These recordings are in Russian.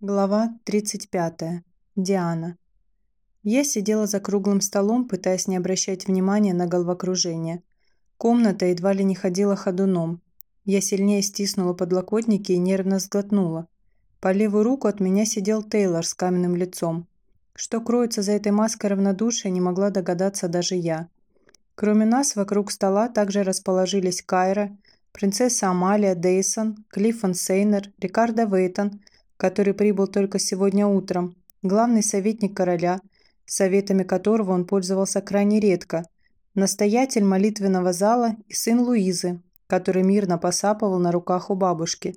Глава 35. Диана. Я сидела за круглым столом, пытаясь не обращать внимания на головокружение. Комната едва ли не ходила ходуном. Я сильнее стиснула подлокотники и нервно сглотнула. По левую руку от меня сидел Тейлор с каменным лицом. Что кроется за этой маской равнодушия, не могла догадаться даже я. Кроме нас, вокруг стола также расположились Кайра, принцесса Амалия Дейсон, Клиффон Сейнер, Рикардо Вейтон – который прибыл только сегодня утром, главный советник короля, советами которого он пользовался крайне редко, настоятель молитвенного зала и сын Луизы, который мирно посапывал на руках у бабушки.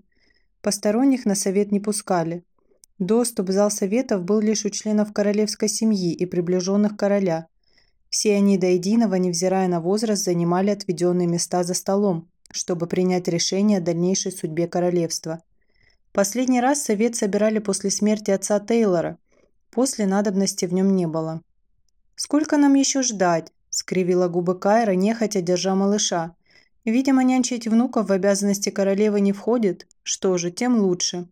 Посторонних на совет не пускали. Доступ в зал советов был лишь у членов королевской семьи и приближенных короля. Все они до единого, невзирая на возраст, занимали отведенные места за столом, чтобы принять решение о дальнейшей судьбе королевства. Последний раз совет собирали после смерти отца Тейлора. После надобности в нем не было. «Сколько нам еще ждать?» – скривила губы Кайра, нехотя держа малыша. «Видимо, нянчить внуков в обязанности королевы не входит. Что же, тем лучше».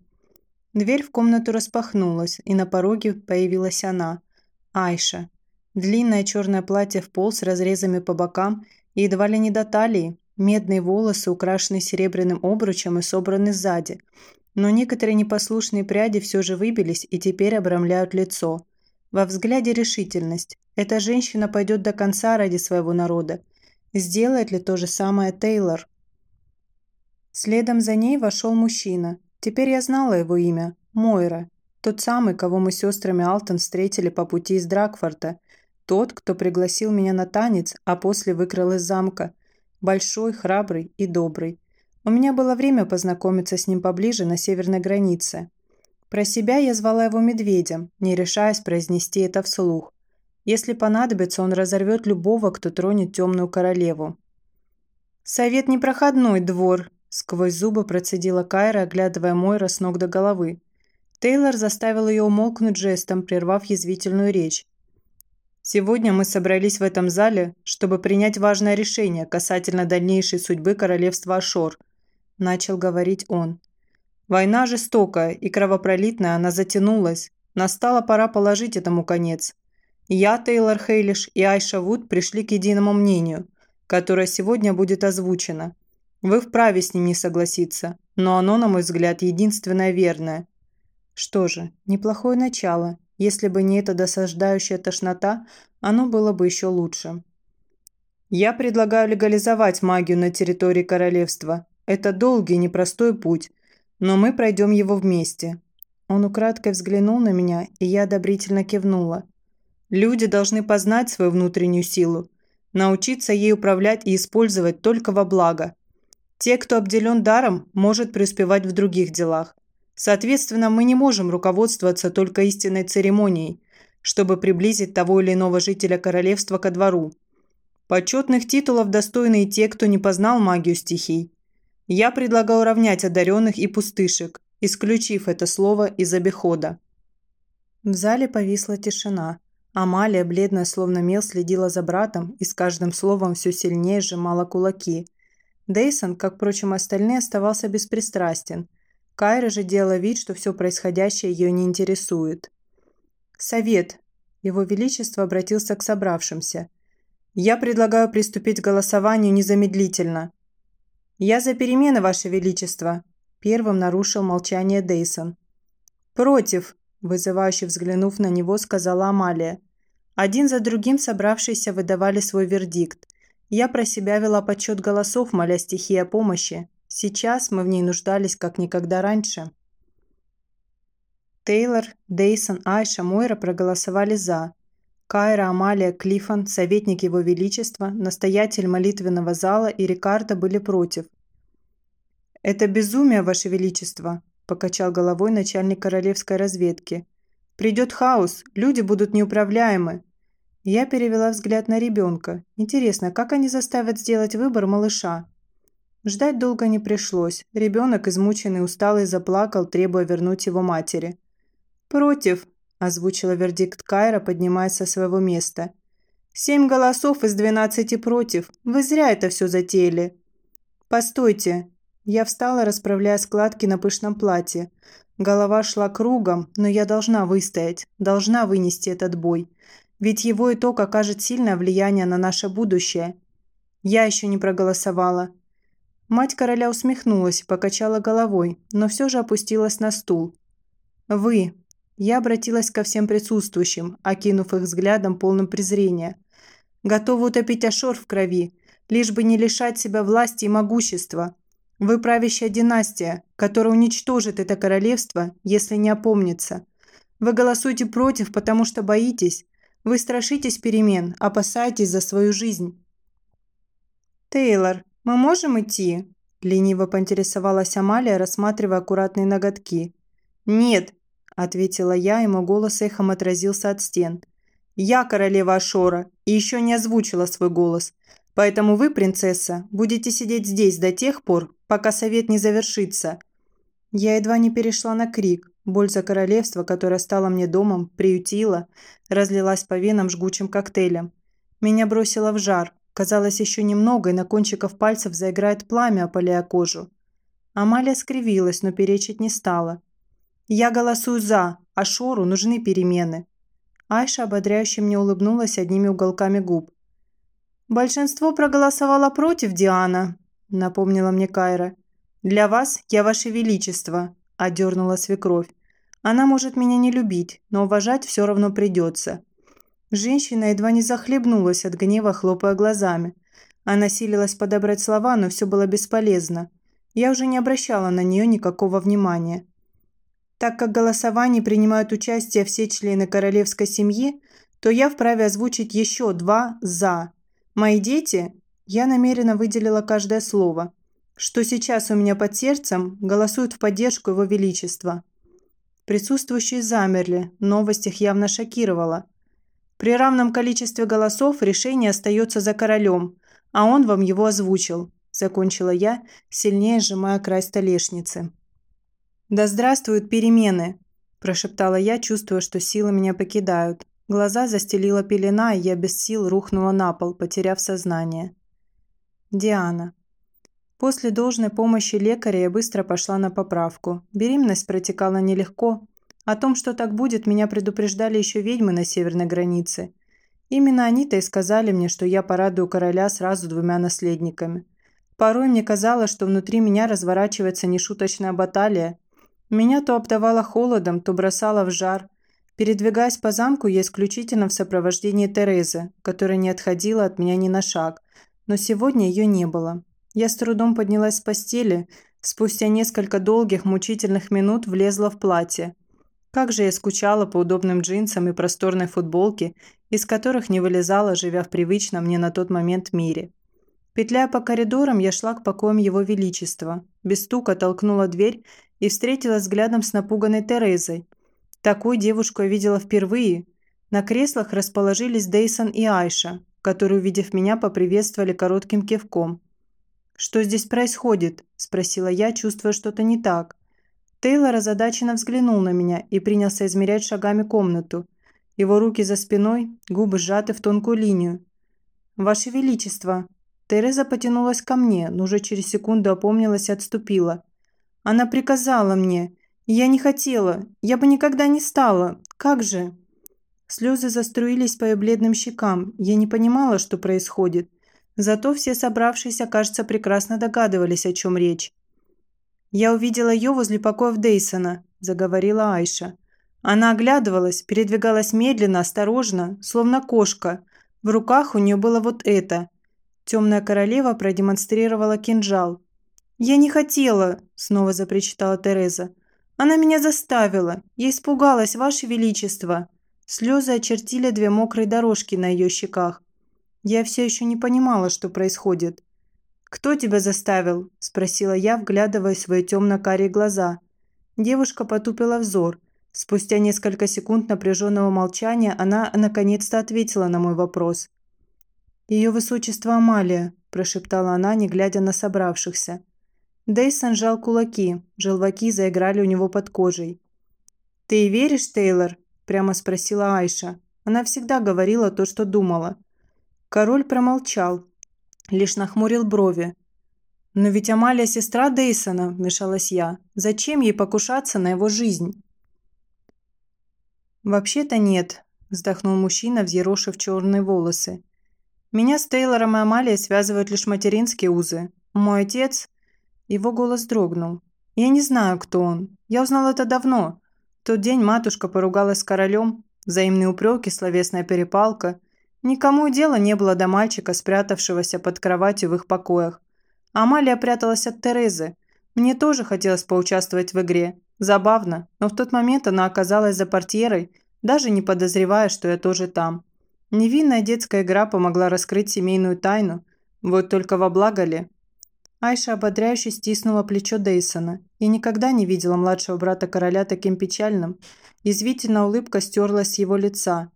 Дверь в комнату распахнулась, и на пороге появилась она. Айша. Длинное черное платье в пол с разрезами по бокам и едва ли не до талии. Медные волосы, украшенные серебряным обручем и собраны сзади. Но некоторые непослушные пряди все же выбились и теперь обрамляют лицо. Во взгляде решительность. Эта женщина пойдет до конца ради своего народа. Сделает ли то же самое Тейлор? Следом за ней вошел мужчина. Теперь я знала его имя. Мойра. Тот самый, кого мы с сестрами Алтон встретили по пути из Дракфорта. Тот, кто пригласил меня на танец, а после выкрал из замка. Большой, храбрый и добрый. У меня было время познакомиться с ним поближе на северной границе. Про себя я звала его медведем, не решаясь произнести это вслух. Если понадобится, он разорвет любого, кто тронет темную королеву. «Совет непроходной двор», – сквозь зубы процедила Кайра, оглядывая Мойра с ног до головы. Тейлор заставил ее умолкнуть жестом, прервав язвительную речь. Сегодня мы собрались в этом зале, чтобы принять важное решение касательно дальнейшей судьбы королевства Ашор –– начал говорить он. «Война жестокая и кровопролитная, она затянулась. Настала пора положить этому конец. Я, Тейлор Хейлиш и Айша Вуд пришли к единому мнению, которое сегодня будет озвучено. Вы вправе с ним не согласиться, но оно, на мой взгляд, единственное верное. Что же, неплохое начало. Если бы не эта досаждающая тошнота, оно было бы еще лучше. Я предлагаю легализовать магию на территории королевства, это долгий, непростой путь, но мы пройдем его вместе». Он украдкой взглянул на меня, и я одобрительно кивнула. «Люди должны познать свою внутреннюю силу, научиться ей управлять и использовать только во благо. Те, кто обделен даром, может преуспевать в других делах. Соответственно, мы не можем руководствоваться только истинной церемонией, чтобы приблизить того или иного жителя королевства ко двору. Почетных титулов достойны и те, кто не познал магию стихий. Я предлагаю уравнять одаренных и пустышек, исключив это слово из обихода. В зале повисла тишина. Амалия, бледная словно мел, следила за братом и с каждым словом все сильнее сжимала кулаки. Дейсон, как, впрочем, остальные, оставался беспристрастен. Кайра же делала вид, что все происходящее ее не интересует. «Совет!» Его Величество обратился к собравшимся. «Я предлагаю приступить к голосованию незамедлительно. «Я за перемены, Ваше Величество», – первым нарушил молчание Дейсон. «Против», – вызывающе взглянув на него, сказала Амалия. Один за другим собравшиеся выдавали свой вердикт. Я про себя вела подсчет голосов, моля стихии о помощи. Сейчас мы в ней нуждались как никогда раньше. Тейлор, Дейсон, Айша, Мойра проголосовали «за». Кайра, Амалия, Клиффон, советник Его Величества, настоятель молитвенного зала и Рикардо были против. «Это безумие, Ваше Величество», – покачал головой начальник королевской разведки. «Придет хаос, люди будут неуправляемы». Я перевела взгляд на ребенка. Интересно, как они заставят сделать выбор малыша? Ждать долго не пришлось. Ребенок, измученный, усталый, заплакал, требуя вернуть его матери. «Против», озвучила вердикт Кайра, поднимаясь со своего места. «Семь голосов из двенадцати против. Вы зря это все затеяли». «Постойте». Я встала, расправляя складки на пышном платье. Голова шла кругом, но я должна выстоять, должна вынести этот бой. Ведь его итог окажет сильное влияние на наше будущее. Я еще не проголосовала. Мать короля усмехнулась, покачала головой, но все же опустилась на стул. «Вы». Я обратилась ко всем присутствующим, окинув их взглядом полным презрения. «Готовы утопить Ашор в крови, лишь бы не лишать себя власти и могущества. Вы правящая династия, которая уничтожит это королевство, если не опомнится. Вы голосуете против, потому что боитесь. Вы страшитесь перемен, опасаетесь за свою жизнь. «Тейлор, мы можем идти?» – лениво поинтересовалась Амалия, рассматривая аккуратные ноготки. «Нет», – ответила я, и мой голос эхом отразился от стен. «Я королева Ашора и еще не озвучила свой голос. Поэтому вы, принцесса, будете сидеть здесь до тех пор, пока совет не завершится». Я едва не перешла на крик. Боль за королевство, которое стало мне домом, приютила, разлилась по венам жгучим коктейлем. Меня бросило в жар. Казалось, еще немного, и на кончиках пальцев заиграет пламя, опаляя кожу. Амалия скривилась, но перечить не стала. «Я голосую за, а Шору нужны перемены». Айша ободряюще мне улыбнулась одними уголками губ. «Большинство проголосовало против Диана», – напомнила мне Кайра. «Для вас я ваше величество», – одернула свекровь. «Она может меня не любить, но уважать все равно придется». Женщина едва не захлебнулась от гнева, хлопая глазами. Она силилась подобрать слова, но все было бесполезно. Я уже не обращала на нее никакого внимания. Так как в голосовании принимают участие все члены королевской семьи, то я вправе озвучить еще два «за», Мои дети, я намеренно выделила каждое слово, что сейчас у меня под сердцем, голосуют в поддержку Его Величества. Присутствующие замерли, новость их явно шокировала. При равном количестве голосов решение остается за королем, а он вам его озвучил, закончила я, сильнее сжимая край столешницы. «Да здравствуют перемены!» – прошептала я, чувствуя, что силы меня покидают. Глаза застелила пелена, и я без сил рухнула на пол, потеряв сознание. Диана. После должной помощи лекаря я быстро пошла на поправку. Беременность протекала нелегко. О том, что так будет, меня предупреждали еще ведьмы на северной границе. Именно они-то и сказали мне, что я порадую короля сразу двумя наследниками. Порой мне казалось, что внутри меня разворачивается нешуточная баталия. Меня то обдавало холодом, то бросало в жар – Передвигаясь по замку, я исключительно в сопровождении Терезы, которая не отходила от меня ни на шаг, но сегодня ее не было. Я с трудом поднялась с постели, спустя несколько долгих мучительных минут влезла в платье. Как же я скучала по удобным джинсам и просторной футболке, из которых не вылезала, живя в привычном мне на тот момент мире. Петляя по коридорам, я шла к покоям Его Величества. Без стука толкнула дверь и встретилась взглядом с напуганной Терезой – Такую девушку я видела впервые. На креслах расположились Дейсон и Айша, которые, увидев меня, поприветствовали коротким кивком. «Что здесь происходит?» – спросила я, чувствуя что-то не так. Тейлор озадаченно взглянул на меня и принялся измерять шагами комнату. Его руки за спиной, губы сжаты в тонкую линию. «Ваше Величество!» Тереза потянулась ко мне, но уже через секунду опомнилась и отступила. «Она приказала мне. Я не хотела. Я бы никогда не стала. Как же?» Слезы заструились по ее бледным щекам. Я не понимала, что происходит. Зато все собравшиеся, кажется, прекрасно догадывались, о чем речь. «Я увидела ее возле покоев Дейсона», – заговорила Айша. Она оглядывалась, передвигалась медленно, осторожно, словно кошка. В руках у нее было вот это. Темная королева продемонстрировала кинжал. «Я не хотела», – снова запричитала Тереза. Она меня заставила. Я испугалась, Ваше Величество». Слезы очертили две мокрые дорожки на ее щеках. Я все еще не понимала, что происходит. «Кто тебя заставил?» – спросила я, вглядывая в свои темно-карие глаза. Девушка потупила взор. Спустя несколько секунд напряженного молчания она наконец-то ответила на мой вопрос. «Ее высочество Амалия», – прошептала она, не глядя на собравшихся. Дейсон сжал кулаки, желваки заиграли у него под кожей. «Ты веришь, Тейлор?» – прямо спросила Айша. Она всегда говорила то, что думала. Король промолчал, лишь нахмурил брови. «Но ведь Амалия сестра Дейсона», – вмешалась я. «Зачем ей покушаться на его жизнь?» «Вообще-то нет», – вздохнул мужчина, взъерошив черные волосы. «Меня с Тейлором и Амалией связывают лишь материнские узы. Мой отец...» Его голос дрогнул. «Я не знаю, кто он. Я узнал это давно. В тот день матушка поругалась с королем. Взаимные упреки, словесная перепалка. Никому и дела не было до мальчика, спрятавшегося под кроватью в их покоях. Амалия пряталась от Терезы. Мне тоже хотелось поучаствовать в игре. Забавно, но в тот момент она оказалась за портьерой, даже не подозревая, что я тоже там. Невинная детская игра помогла раскрыть семейную тайну. Вот только во благо ли? Айша ободряюще стиснула плечо Дейсона. Я никогда не видела младшего брата короля таким печальным. Язвительная улыбка стерлась с его лица.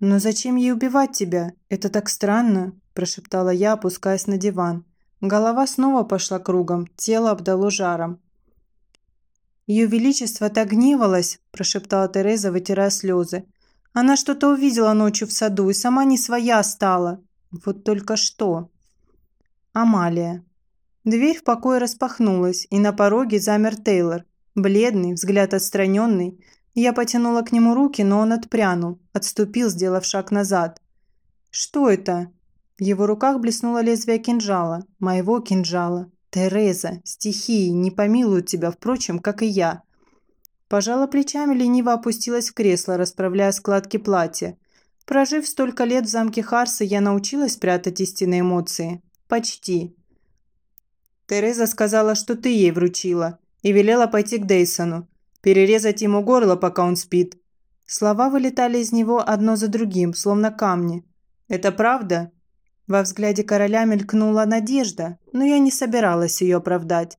«Но зачем ей убивать тебя? Это так странно», – прошептала я, опускаясь на диван. Голова снова пошла кругом, тело обдало жаром. «Ее Величество так гневалось», – прошептала Тереза, вытирая слезы. «Она что-то увидела ночью в саду и сама не своя стала. Вот только что». Амалия. Дверь в покое распахнулась, и на пороге замер Тейлор. Бледный, взгляд отстраненный. Я потянула к нему руки, но он отпрянул, отступил, сделав шаг назад. «Что это?» В его руках блеснуло лезвие кинжала, моего кинжала. «Тереза, стихии не помилуют тебя, впрочем, как и я». Пожала плечами, лениво опустилась в кресло, расправляя складки платья. Прожив столько лет в замке Харса, я научилась прятать истинные эмоции. Почти. Тереза сказала, что ты ей вручила, и велела пойти к Дейсону, перерезать ему горло, пока он спит. Слова вылетали из него одно за другим, словно камни. «Это правда?» Во взгляде короля мелькнула надежда, но я не собиралась ее оправдать.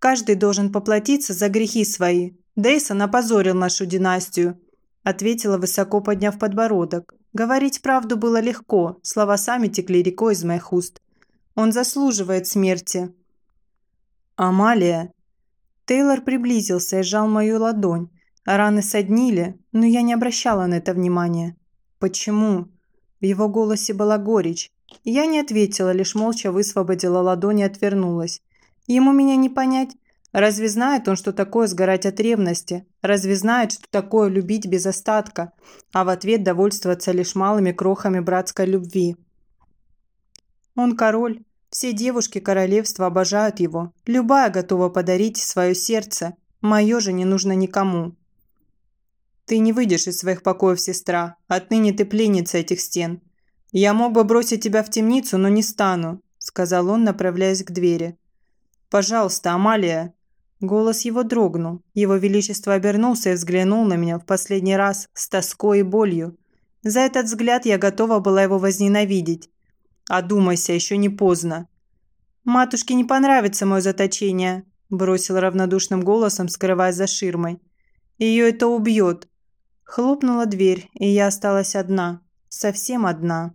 «Каждый должен поплатиться за грехи свои. Дейсон опозорил нашу династию», ответила, высоко подняв подбородок. Говорить правду было легко, слова сами текли рекой из моих уст. Он заслуживает смерти. Амалия. Тейлор приблизился и сжал мою ладонь. Раны соднили, но я не обращала на это внимания. Почему? В его голосе была горечь. Я не ответила, лишь молча высвободила ладонь и отвернулась. Ему меня не понять. Разве знает он, что такое сгорать от ревности? Разве знает, что такое любить без остатка, а в ответ довольствоваться лишь малыми крохами братской любви? Он король, все девушки королевства обожают его. Любая готова подарить свое сердце. Мое же не нужно никому. Ты не выйдешь из своих покоев, сестра. Отныне ты пленница этих стен. Я мог бы бросить тебя в темницу, но не стану, сказал он, направляясь к двери. Пожалуйста, Амалия. Голос его дрогнул. Его величество обернулся и взглянул на меня в последний раз с тоской и болью. За этот взгляд я готова была его возненавидеть. «Одумайся, еще не поздно». «Матушке не понравится мое заточение», – бросил равнодушным голосом, скрываясь за ширмой. «Ее это убьет». Хлопнула дверь, и я осталась одна. Совсем одна.